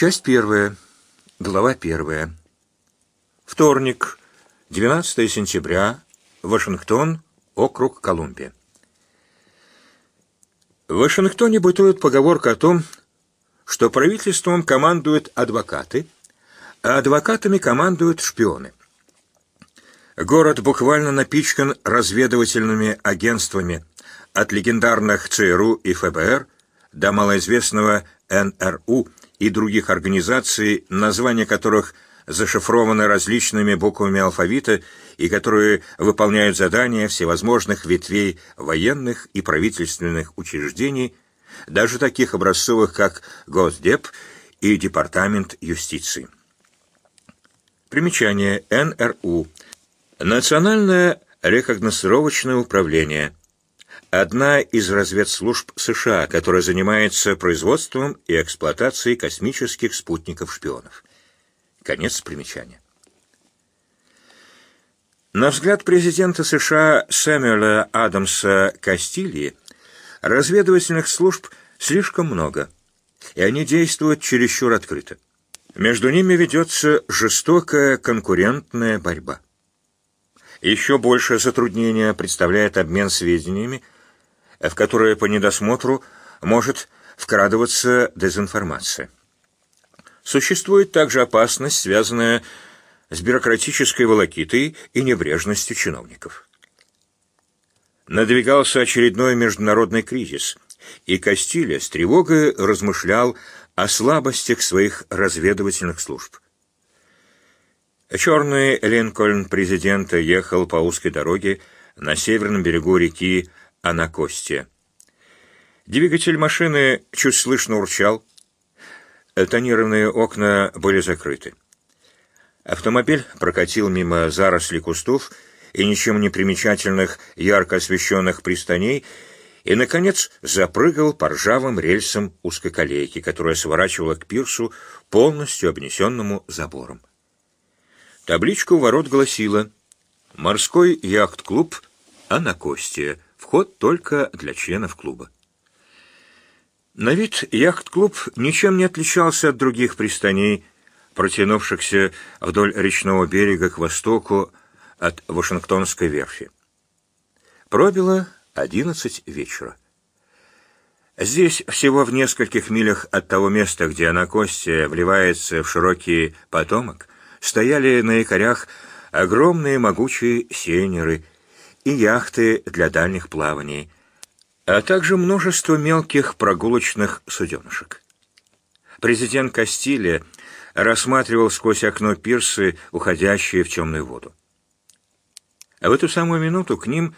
Часть первая. Глава первая. Вторник, 12 сентября, Вашингтон, округ Колумбия. В Вашингтоне бытует поговорка о том, что правительством командуют адвокаты, а адвокатами командуют шпионы. Город буквально напичкан разведывательными агентствами от легендарных ЦРУ и ФБР до малоизвестного НРУ и других организаций, названия которых зашифрованы различными буквами алфавита и которые выполняют задания всевозможных ветвей военных и правительственных учреждений, даже таких образцовых, как Госдеп и Департамент юстиции. Примечание НРУ. Национальное рекогносцировочное управление – одна из разведслужб США, которая занимается производством и эксплуатацией космических спутников-шпионов. Конец примечания. На взгляд президента США Сэмюэла Адамса Кастильи, разведывательных служб слишком много, и они действуют чересчур открыто. Между ними ведется жестокая конкурентная борьба. Еще большее затруднение представляет обмен сведениями в которое по недосмотру может вкрадываться дезинформация. Существует также опасность, связанная с бюрократической волокитой и небрежностью чиновников. Надвигался очередной международный кризис, и Кастилья с тревогой размышлял о слабостях своих разведывательных служб. Черный Линкольн президента ехал по узкой дороге на северном берегу реки а на. Двигатель машины чуть слышно урчал. Тонированные окна были закрыты. Автомобиль прокатил мимо зарослей кустов и ничем не примечательных ярко освещенных пристаней и, наконец, запрыгал по ржавым рельсам узкоколейки, которая сворачивала к пирсу, полностью обнесенному забором. Табличка у ворот гласила «Морской яхт-клуб Анакостия», Вход только для членов клуба. На вид яхт-клуб ничем не отличался от других пристаней, протянувшихся вдоль речного берега к востоку от Вашингтонской верфи. Пробило одиннадцать вечера. Здесь, всего в нескольких милях от того места, где Анакостия вливается в широкий потомок, стояли на якорях огромные могучие сейнеры и яхты для дальних плаваний, а также множество мелких прогулочных суденышек. Президент Кастилия рассматривал сквозь окно пирсы, уходящие в темную воду. А в эту самую минуту к ним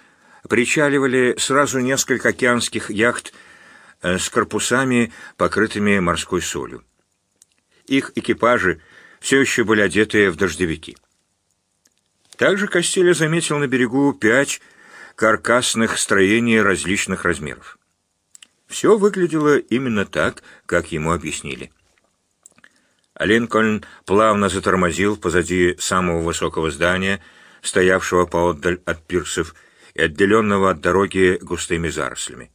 причаливали сразу несколько океанских яхт э, с корпусами, покрытыми морской солью. Их экипажи все еще были одеты в дождевики. Также Костеля заметил на берегу пять каркасных строений различных размеров. Все выглядело именно так, как ему объяснили. Линкольн плавно затормозил позади самого высокого здания, стоявшего поотдаль от пирсов и отделенного от дороги густыми зарослями.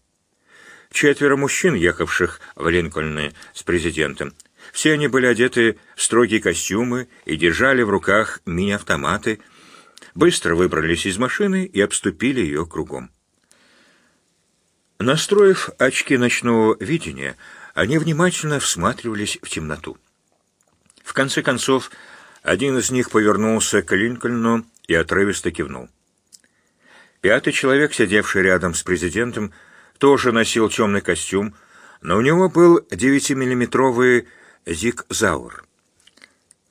Четверо мужчин, ехавших в Линкольне с президентом, все они были одеты в строгие костюмы и держали в руках мини-автоматы — быстро выбрались из машины и обступили ее кругом. Настроив очки ночного видения, они внимательно всматривались в темноту. В конце концов, один из них повернулся к Линкольну и отрывисто кивнул. Пятый человек, сидевший рядом с президентом, тоже носил темный костюм, но у него был 9-миллиметровый зиг-заур.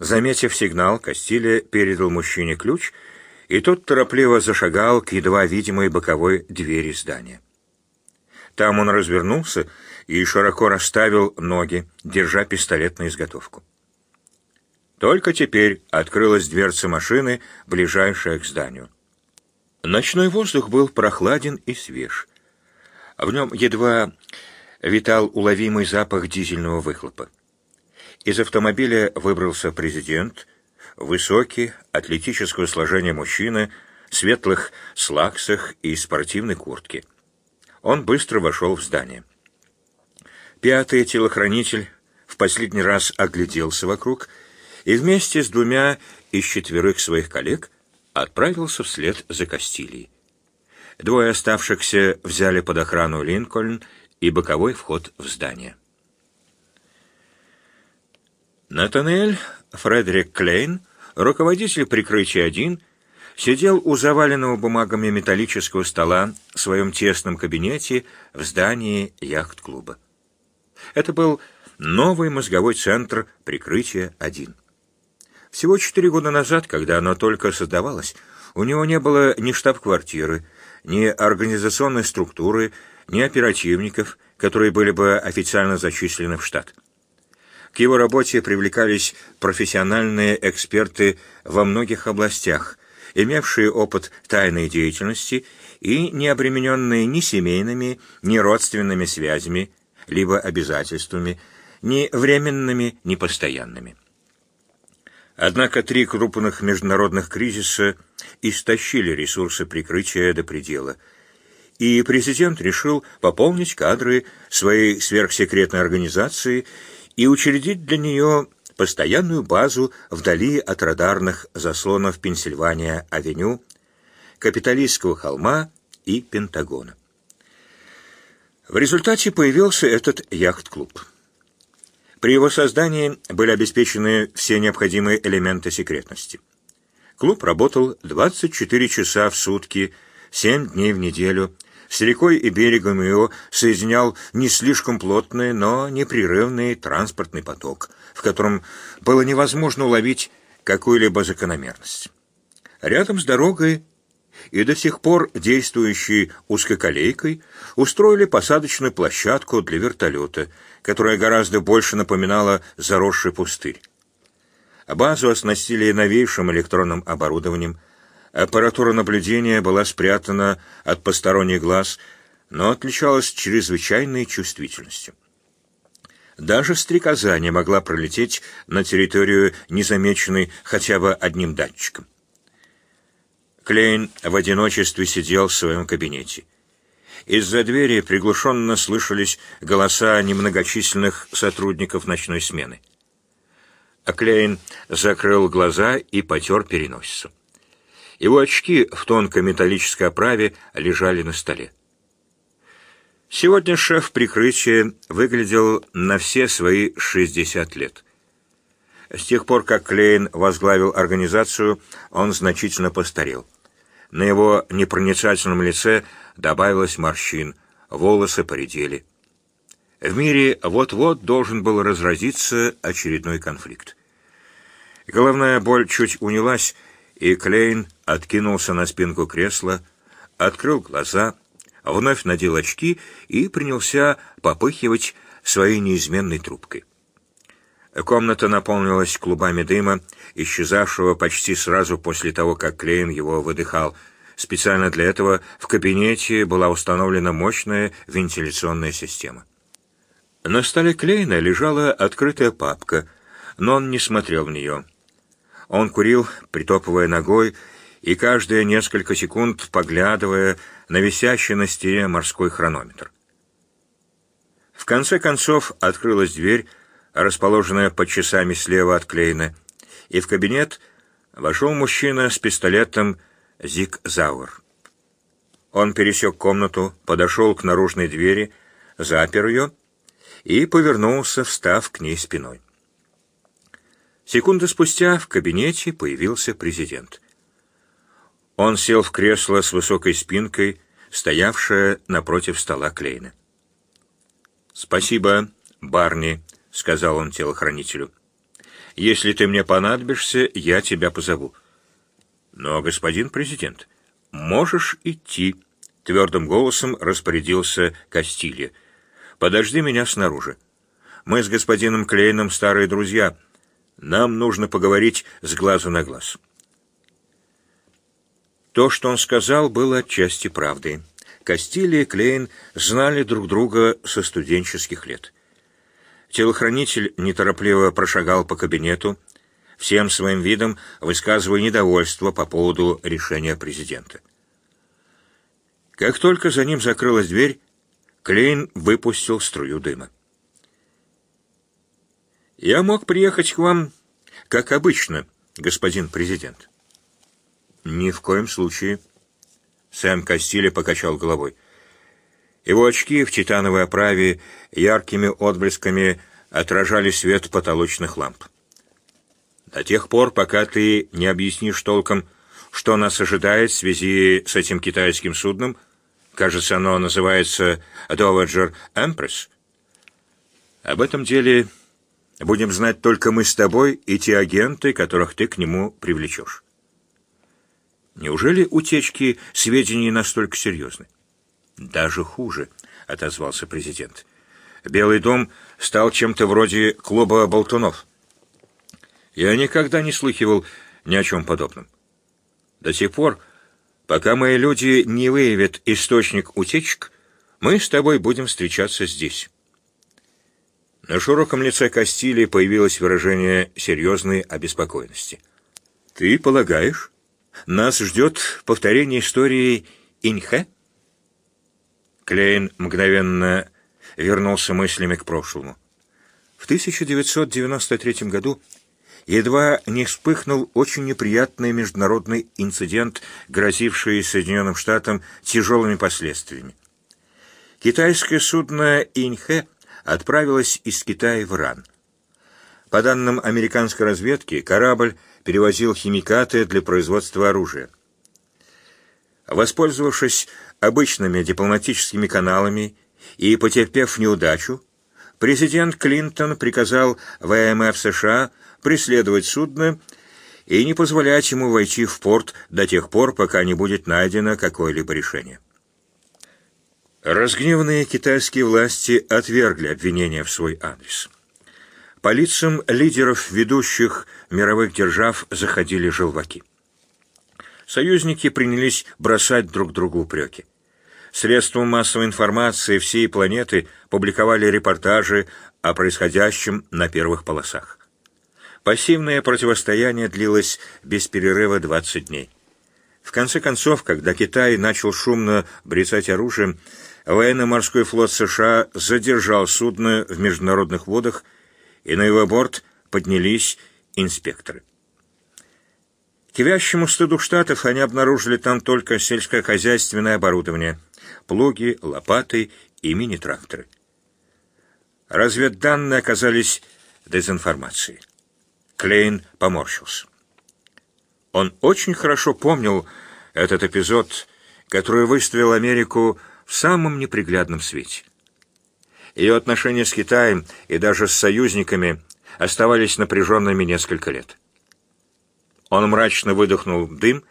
Заметив сигнал, Кастилия передал мужчине ключ — и тот торопливо зашагал к едва видимой боковой двери здания. Там он развернулся и широко расставил ноги, держа пистолет на изготовку. Только теперь открылась дверца машины, ближайшая к зданию. Ночной воздух был прохладен и свеж. В нем едва витал уловимый запах дизельного выхлопа. Из автомобиля выбрался президент — Высокий, атлетического сложения мужчина, в светлых слаксах и спортивной куртке. Он быстро вошел в здание. Пятый телохранитель, в последний раз огляделся вокруг и вместе с двумя из четверых своих коллег отправился вслед за Кастилией. Двое оставшихся взяли под охрану Линкольн и боковой вход в здание. Натанель Фредерик Клейн, руководитель прикрытия 1, сидел у заваленного бумагами металлического стола в своем тесном кабинете в здании яхт-клуба. Это был новый мозговой центр прикрытия 1. Всего четыре года назад, когда оно только создавалось, у него не было ни штаб-квартиры, ни организационной структуры, ни оперативников, которые были бы официально зачислены в штат. К его работе привлекались профессиональные эксперты во многих областях, имевшие опыт тайной деятельности и не обремененные ни семейными, ни родственными связями, либо обязательствами, ни временными, ни постоянными. Однако три крупных международных кризиса истощили ресурсы прикрытия до предела, и президент решил пополнить кадры своей сверхсекретной организации и учредить для нее постоянную базу вдали от радарных заслонов Пенсильвания-авеню, Капиталистского холма и Пентагона. В результате появился этот яхт-клуб. При его создании были обеспечены все необходимые элементы секретности. Клуб работал 24 часа в сутки, 7 дней в неделю. С рекой и берегом его соединял не слишком плотный, но непрерывный транспортный поток, в котором было невозможно уловить какую-либо закономерность. Рядом с дорогой и до сих пор действующей узкоколейкой устроили посадочную площадку для вертолета, которая гораздо больше напоминала заросший пустырь. Базу оснастили новейшим электронным оборудованием, аппаратура наблюдения была спрятана от посторонних глаз, но отличалась чрезвычайной чувствительностью. Даже стрекоза не могла пролететь на территорию, незамеченной хотя бы одним датчиком. Клейн в одиночестве сидел в своем кабинете. Из-за двери приглушенно слышались голоса немногочисленных сотрудников ночной смены. А Клейн закрыл глаза и потер переносицу. Его очки в тонкой металлической оправе лежали на столе. Сегодня шеф прикрытия выглядел на все свои 60 лет. С тех пор, как Клейн возглавил организацию, он значительно постарел. На его непроницательном лице добавилось морщин, волосы поредели. В мире вот-вот должен был разразиться очередной конфликт. Головная боль чуть унялась, и Клейн откинулся на спинку кресла, открыл глаза, вновь надел очки и принялся попыхивать своей неизменной трубкой. Комната наполнилась клубами дыма, исчезавшего почти сразу после того, как Клейн его выдыхал. Специально для этого в кабинете была установлена мощная вентиляционная система. На столе Клейна лежала открытая папка, но он не смотрел в нее. Он курил, притопывая ногой, и каждые несколько секунд поглядывая на висящий на стене морской хронометр. В конце концов открылась дверь, расположенная под часами слева от Клейна, и в кабинет вошел мужчина с пистолетом Зиг Зауэр. Он пересек комнату, подошел к наружной двери, запер ее и повернулся, встав к ней спиной. Секунды спустя в кабинете появился президент. Он сел в кресло с высокой спинкой, стоявшее напротив стола Клейна. «Спасибо, Барни», — сказал он телохранителю. «Если ты мне понадобишься, я тебя позову». «Но, господин президент, можешь идти», — твердым голосом распорядился Кастилья. «Подожди меня снаружи. Мы с господином Клейном старые друзья». Нам нужно поговорить с глазу на глаз. То, что он сказал, было отчасти правдой. Кастилия и Клейн знали друг друга со студенческих лет. Телохранитель неторопливо прошагал по кабинету, всем своим видом высказывая недовольство по поводу решения президента. Как только за ним закрылась дверь, Клейн выпустил струю дыма. Я мог приехать к вам, как обычно, господин президент. Ни в коем случае. Сэм Кастиле покачал головой. Его очки в титановой оправе яркими отблесками отражали свет потолочных ламп. До тех пор, пока ты не объяснишь толком, что нас ожидает в связи с этим китайским судном, кажется, оно называется Dowager Empress, об этом деле будем знать только мы с тобой и те агенты, которых ты к нему привлечешь. Неужели утечки сведений настолько серьезны? Даже хуже, отозвался президент. Белый дом стал чем-то вроде клуба болтунов. Я никогда не слыхивал ни о чем подобном. До сих пор, пока мои люди не выявят источник утечек, мы с тобой будем встречаться здесь. На широком лице Кастили появилось выражение серьезной обеспокоенности. «Ты полагаешь, нас ждет повторение истории Иньхэ?» Клейн мгновенно вернулся мыслями к прошлому. В 1993 году едва не вспыхнул очень неприятный международный инцидент, грозивший Соединенным Штатам тяжелыми последствиями. Китайское судно «Иньхэ» отправилась из Китая в Иран. По данным американской разведки, корабль перевозил химикаты для производства оружия. Воспользовавшись обычными дипломатическими каналами и потерпев неудачу, президент Клинтон приказал ВМФ США преследовать судно и не позволять ему войти в порт до тех пор, пока не будет найдено какое-либо решение. Разгневанные китайские власти отвергли обвинения в свой адрес. По лицам лидеров ведущих мировых держав заходили желваки. Союзники принялись бросать друг другу упреки. Средства массовой информации всей планеты публиковали репортажи о происходящем на первых полосах. Пассивное противостояние длилось без перерыва 20 дней. В конце концов, когда Китай начал шумно брецать оружием, Военно-морской флот США задержал судно в международных водах, и на его борт поднялись инспекторы. К вящему стыду Штатов они обнаружили там только сельскохозяйственное оборудование, плуги, лопаты и мини-тракторы. Разведданные оказались дезинформацией. Клейн поморщился. Он очень хорошо помнил этот эпизод, который выставил Америку в самом неприглядном свете. Ее отношения с Китаем и даже с союзниками оставались напряженными несколько лет. Он мрачно выдохнул дым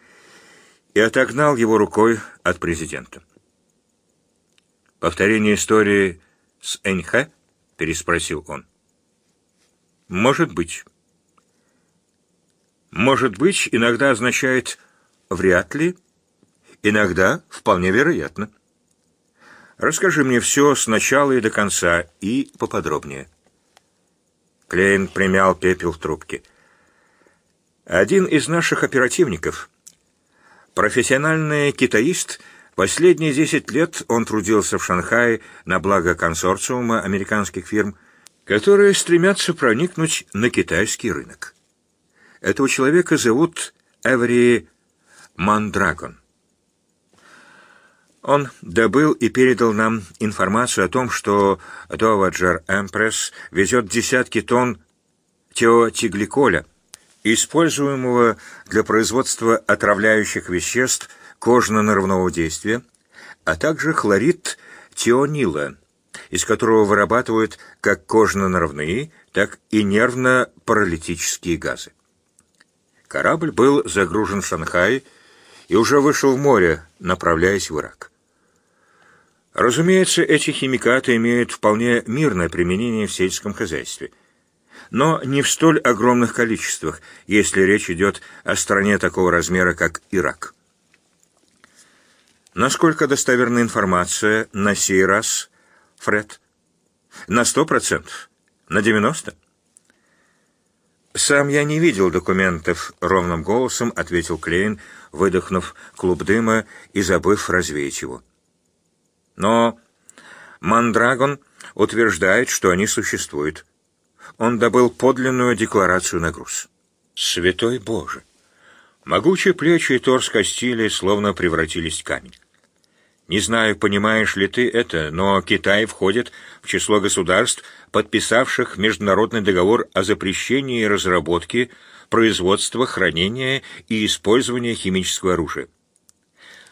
и отогнал его рукой от президента. «Повторение истории с Эньхэ?» — переспросил он. «Может быть». «Может быть» иногда означает «вряд ли», иногда «вполне вероятно». Расскажи мне все с начала и до конца, и поподробнее. Клейн примял пепел в трубке. Один из наших оперативников, профессиональный китаист, последние десять лет он трудился в Шанхае на благо консорциума американских фирм, которые стремятся проникнуть на китайский рынок. Этого человека зовут Эври Мандрагон. Он добыл и передал нам информацию о том, что Доваджер Эмпресс везет десятки тонн теотигликоля, используемого для производства отравляющих веществ кожно-нервного действия, а также хлорид теонила, из которого вырабатывают как кожно-нервные, так и нервно-паралитические газы. Корабль был загружен в Шанхай и уже вышел в море, направляясь в Ирак. Разумеется, эти химикаты имеют вполне мирное применение в сельском хозяйстве, но не в столь огромных количествах, если речь идет о стране такого размера, как Ирак. Насколько достоверна информация на сей раз, Фред? На сто процентов? На девяносто? «Сам я не видел документов», — ровным голосом ответил Клейн, выдохнув клуб дыма и забыв развеять его. Но Мандрагон утверждает, что они существуют. он добыл подлинную декларацию на груз. Святой Боже! Могучие плечи и торс Кастилии словно превратились в камень. Не знаю, понимаешь ли ты это, но Китай входит в число государств, подписавших международный договор о запрещении разработки, производства, хранения и использования химического оружия.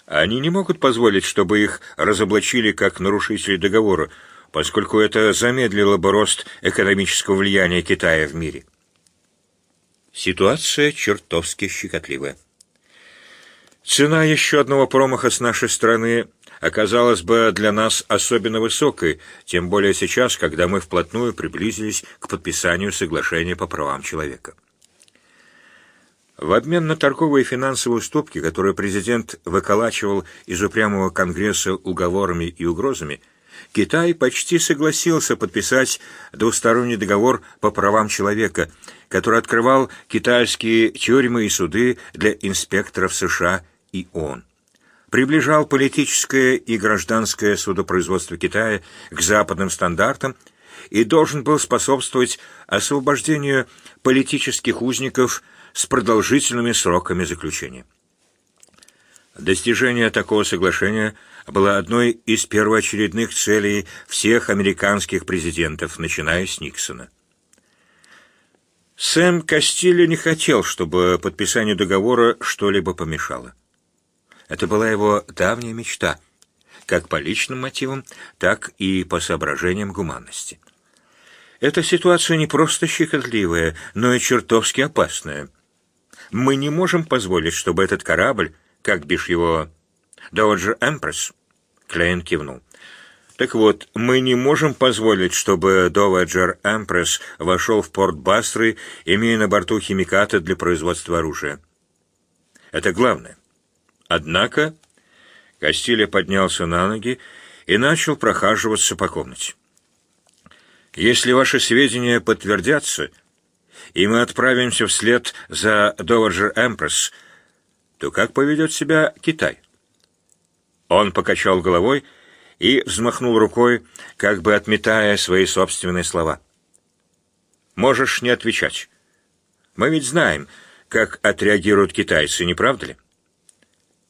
Они не могут позволить, чтобы их разоблачили как нарушители договора, поскольку это замедлило бы рост экономического влияния Китая в мире. Ситуация чертовски щекотливая. Цена еще одного промаха с нашей стороны оказалась бы для нас особенно высокой, тем более сейчас, когда мы вплотную приблизились к подписанию соглашения по правам человека. В обмен на торговые и финансовые уступки, которые президент выколачивал из упрямого Конгресса уговорами и угрозами, Китай почти согласился подписать двусторонний договор по правам человека, который открывал китайские тюрьмы и суды для инспекторов США и ООН. Приближал политическое и гражданское судопроизводство Китая к западным стандартам и должен был способствовать освобождению политических узников с продолжительными сроками заключения. Достижение такого соглашения было одной из первоочередных целей всех американских президентов, начиная с Никсона. Сэм Кастильо не хотел, чтобы подписанию договора что-либо помешало. Это была его давняя мечта, как по личным мотивам, так и по соображениям гуманности. Эта ситуация не просто щекотливая, но и чертовски опасная. Мы не можем позволить, чтобы этот корабль как бишь его... Доджер Эмпресс?» Клейн кивнул. «Так вот, мы не можем позволить, чтобы Доваджер Эмпресс вошел в порт Басры, имея на борту химикаты для производства оружия. Это главное. Однако...» Кастилья поднялся на ноги и начал прохаживаться по комнате. «Если ваши сведения подтвердятся, и мы отправимся вслед за Доваджер Эмпресс, то как поведет себя Китай? Он покачал головой и взмахнул рукой, как бы отметая свои собственные слова. «Можешь не отвечать. Мы ведь знаем, как отреагируют китайцы, не правда ли?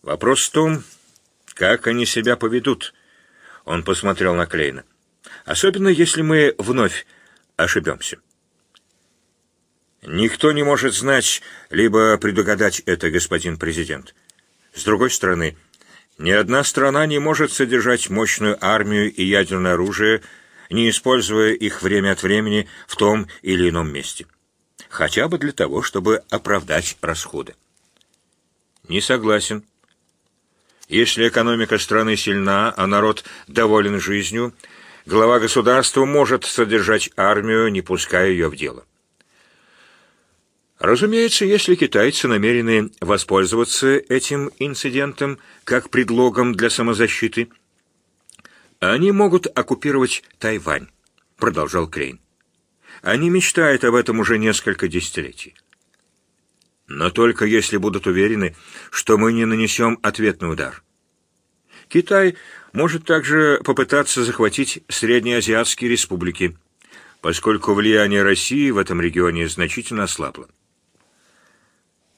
Вопрос в том, как они себя поведут». Он посмотрел на Клейна. «Особенно, если мы вновь ошибемся». Никто не может знать, либо предугадать это, господин президент. С другой стороны, ни одна страна не может содержать мощную армию и ядерное оружие, не используя их время от времени в том или ином месте. Хотя бы для того, чтобы оправдать расходы. Не согласен. Если экономика страны сильна, а народ доволен жизнью, глава государства может содержать армию, не пуская ее в дело. Разумеется, если китайцы намерены воспользоваться этим инцидентом как предлогом для самозащиты, они могут оккупировать Тайвань, продолжал Крейн. Они мечтают об этом уже несколько десятилетий. Но только если будут уверены, что мы не нанесем ответный удар. Китай может также попытаться захватить среднеазиатские республики, поскольку влияние России в этом регионе значительно ослабло.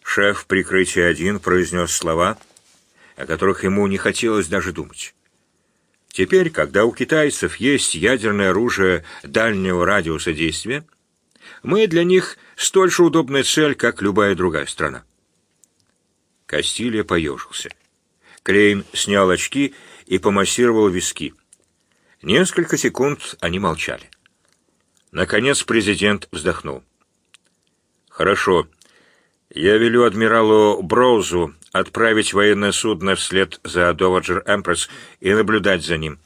Шеф прикрытия один произнес слова, о которых ему не хотелось даже думать. Теперь, когда у китайцев есть ядерное оружие дальнего радиуса действия, мы для них столь же удобная цель, как любая другая страна. Кастилья поежился. Клейн снял очки и помассировал виски. Несколько секунд они молчали. Наконец президент вздохнул. «Хорошо. Я велю адмиралу Броузу отправить военное судно вслед за Доваджер Эмпресс и наблюдать за ним.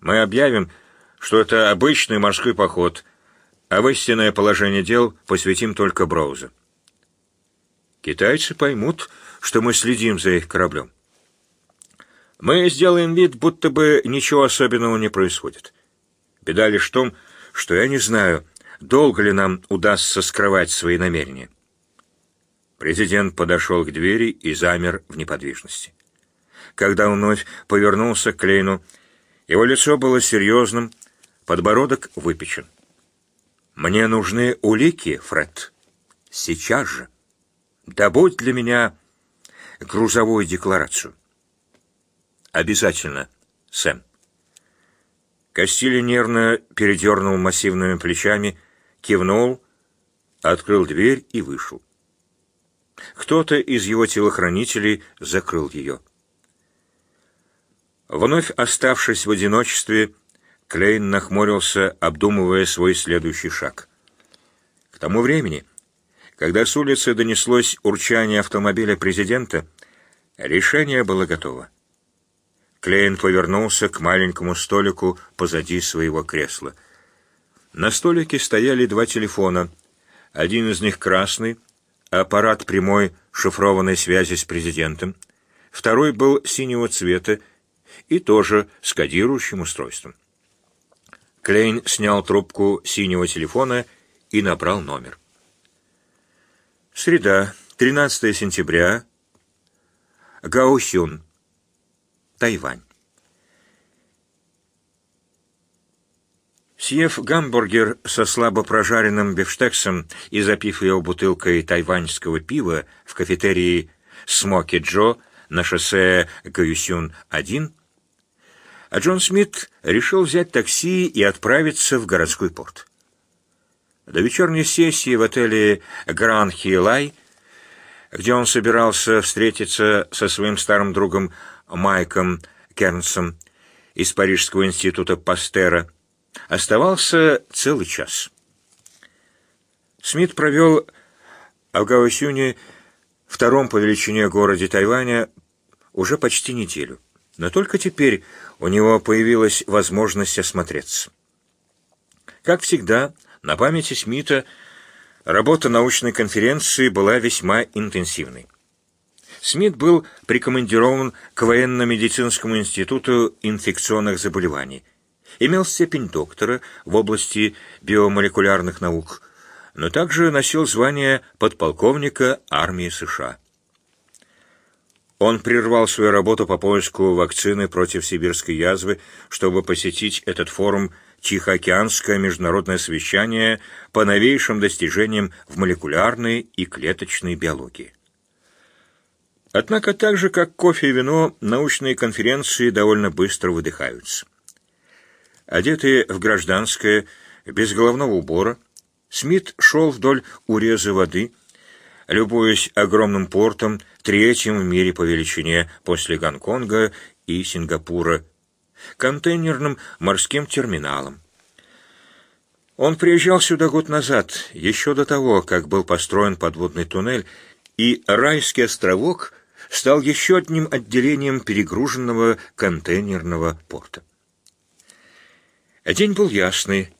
Мы объявим, что это обычный морской поход, а в истинное положение дел посвятим только Броуза. Китайцы поймут, что мы следим за их кораблем. Мы сделаем вид, будто бы ничего особенного не происходит. Беда лишь в том, что я не знаю, долго ли нам удастся скрывать свои намерения. Президент подошел к двери и замер в неподвижности. Когда он вновь повернулся к Клейну, его лицо было серьезным, подбородок выпечен. Мне нужны улики, Фред. Сейчас же. Добудь для меня грузовую декларацию. Обязательно, Сэм. Костили нервно передернул массивными плечами, кивнул, открыл дверь и вышел. Кто-то из его телохранителей закрыл ее. Вновь оставшись в одиночестве, Клейн нахмурился, обдумывая свой следующий шаг. К тому времени, когда с улицы донеслось урчание автомобиля президента, решение было готово. Клейн повернулся к маленькому столику позади своего кресла. На столике стояли два телефона. Один из них красный, аппарат прямой шифрованной связи с президентом. Второй был синего цвета и тоже с кодирующим устройством. Клейн снял трубку синего телефона и набрал номер. Среда, 13 сентября. Гаосюн, Тайвань. Съев гамбургер со слабо прожаренным бифштексом и запив его бутылкой тайваньского пива в кафетерии «Смоки Джо» на шоссе Гаюсюн-1, а Джон Смит решил взять такси и отправиться в городской порт. До вечерней сессии в отеле «Гран Хилай», где он собирался встретиться со своим старым другом Майком Кернсом из Парижского института Пастера, оставался целый час. Смит провел в Гаосюне, втором по величине городе Тайваня, уже почти неделю. Но только теперь у него появилась возможность осмотреться. Как всегда, на памяти Смита работа научной конференции была весьма интенсивной. Смит был прикомандирован к военно-медицинскому институту инфекционных заболеваний, имел степень доктора в области биомолекулярных наук, но также носил звание подполковника армии США. Он прервал свою работу по поиску вакцины против сибирской язвы, чтобы посетить этот форум Тихоокеанское международное совещание по новейшим достижениям в молекулярной и клеточной биологии. Однако так же, как кофе и вино, научные конференции довольно быстро выдыхаются. Одетый в гражданское, без головного убора, Смит шел вдоль уреза воды, любуясь огромным портом, третьим в мире по величине после Гонконга и Сингапура, контейнерным морским терминалом. Он приезжал сюда год назад, еще до того, как был построен подводный туннель, и райский островок стал еще одним отделением перегруженного контейнерного порта. День был ясный,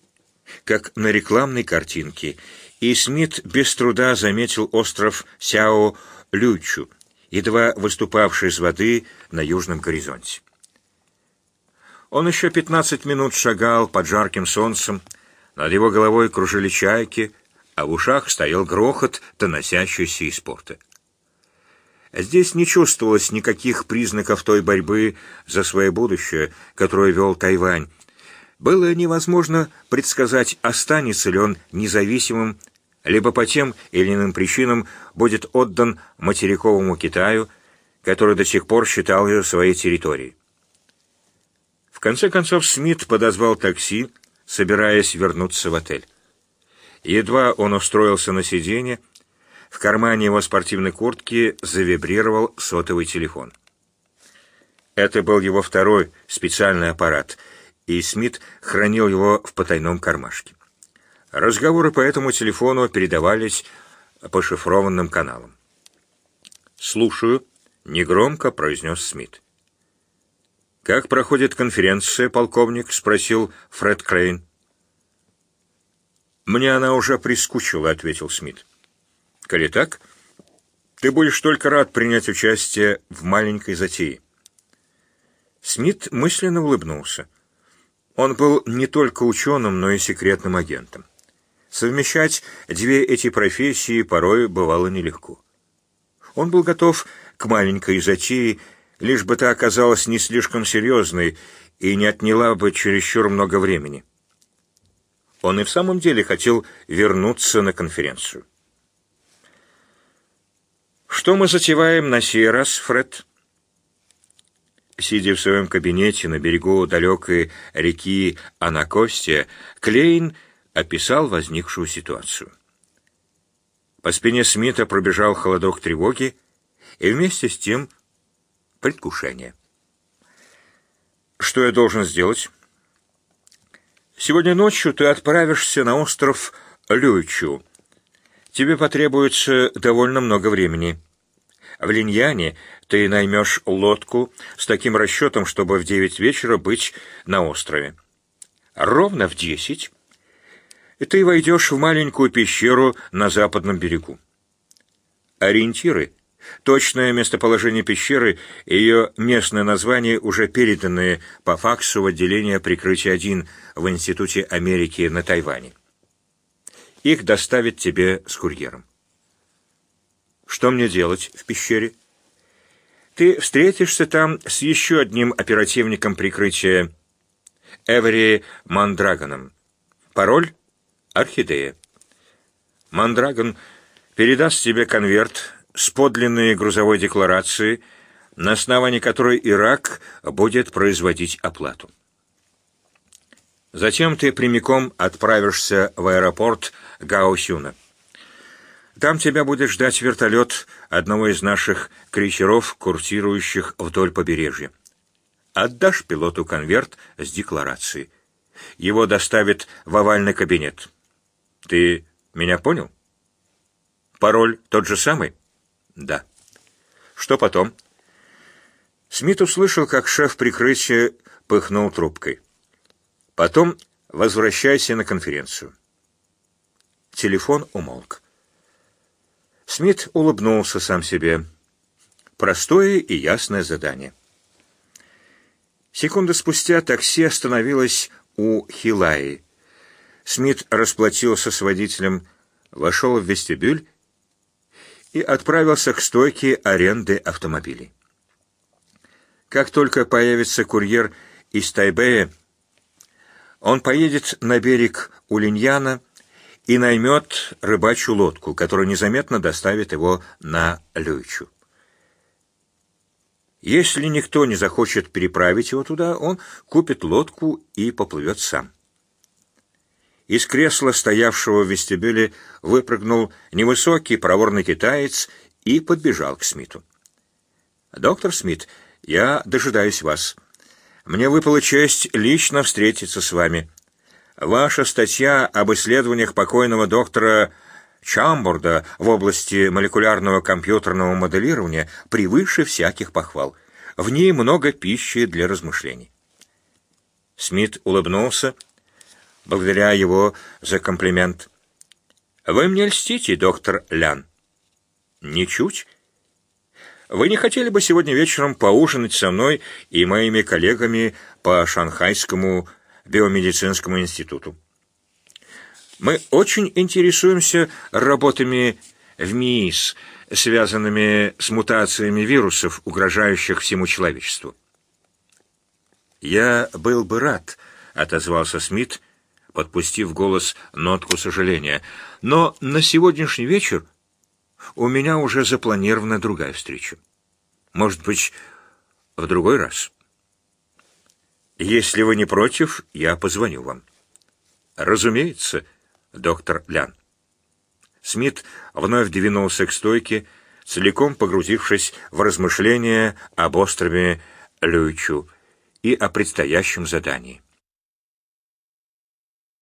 как на рекламной картинке, и Смит без труда заметил остров Сяо-Лючу, едва выступавший из воды на южном горизонте. Он еще пятнадцать минут шагал под жарким солнцем, над его головой кружили чайки, а в ушах стоял грохот, доносящийся из порта. Здесь не чувствовалось никаких признаков той борьбы за свое будущее, которую вел Тайвань. Было невозможно предсказать, останется ли он независимым либо по тем или иным причинам будет отдан материковому Китаю, который до сих пор считал ее своей территорией. В конце концов Смит подозвал такси, собираясь вернуться в отель. Едва он устроился на сиденье, в кармане его спортивной куртки завибрировал сотовый телефон. Это был его второй специальный аппарат, и Смит хранил его в потайном кармашке. Разговоры по этому телефону передавались по шифрованным каналам. «Слушаю», — негромко произнес Смит. «Как проходит конференция, полковник?» — спросил Фред Крейн. «Мне она уже прискучила», — ответил Смит. «Коли так, ты будешь только рад принять участие в маленькой затее». Смит мысленно улыбнулся. Он был не только ученым, но и секретным агентом. Совмещать две эти профессии порой бывало нелегко. Он был готов к маленькой затее, лишь бы та оказалась не слишком серьезной и не отняла бы чересчур много времени. Он и в самом деле хотел вернуться на конференцию. «Что мы затеваем на сей раз, Фред?» Сидя в своем кабинете на берегу далекой реки Анакостия, Клейн описал возникшую ситуацию. По спине Смита пробежал холодок тревоги и вместе с тем предвкушение. «Что я должен сделать?» «Сегодня ночью ты отправишься на остров Люйчу. Тебе потребуется довольно много времени». В Линьяне ты наймешь лодку с таким расчетом, чтобы в девять вечера быть на острове. Ровно в десять ты войдешь в маленькую пещеру на западном берегу. Ориентиры, точное местоположение пещеры и ее местное название уже переданы по факсу в отделение прикрытия 1 в Институте Америки на Тайване. Их доставят тебе с курьером. Что мне делать в пещере? Ты встретишься там с еще одним оперативником прикрытия, Эвери Мандрагоном. Пароль — Орхидея. Мандрагон передаст тебе конверт с подлинной грузовой декларацией, на основании которой Ирак будет производить оплату. Затем ты прямиком отправишься в аэропорт Гаосюна. Там тебя будет ждать вертолет одного из наших крейсеров, курсирующих вдоль побережья. Отдашь пилоту конверт с декларацией. Его доставят в овальный кабинет. Ты меня понял? Пароль тот же самый? Да. Что потом? Смит услышал, как шеф прикрытия пыхнул трубкой. Потом возвращайся на конференцию. Телефон умолк. Смит улыбнулся сам себе. Простое и ясное задание. Секунду спустя такси остановилось у Хилаи. Смит расплатился с водителем, вошел в вестибюль и отправился к стойке аренды автомобилей. Как только появится курьер из Тайбэя, он поедет на берег Улиньяна и наймет рыбачью лодку, которая незаметно доставит его на Люйчу. Если никто не захочет переправить его туда, он купит лодку и поплывет сам. Из кресла, стоявшего в вестибюле, выпрыгнул невысокий проворный китаец и подбежал к Смиту. «Доктор Смит, я дожидаюсь вас. Мне выпала честь лично встретиться с вами. Ваша статья об исследованиях покойного доктора Чамборда в области молекулярного компьютерного моделирования превыше всяких похвал. В ней много пищи для размышлений. Смит улыбнулся, благодаря его за комплимент. «Вы мне льстите, доктор Лян?» «Ничуть. Вы не хотели бы сегодня вечером поужинать со мной и моими коллегами по шанхайскому биомедицинскому институту. Мы очень интересуемся работами в МИИС, связанными с мутациями вирусов, угрожающих всему человечеству. «Я был бы рад», — отозвался Смит, подпустив голос нотку сожаления. «Но на сегодняшний вечер у меня уже запланирована другая встреча. Может быть, в другой раз». Если вы не против, я позвоню вам. Разумеется, доктор Лян. Смит вновь двинулся к стойке, целиком погрузившись в размышления об острове Люйчу и о предстоящем задании.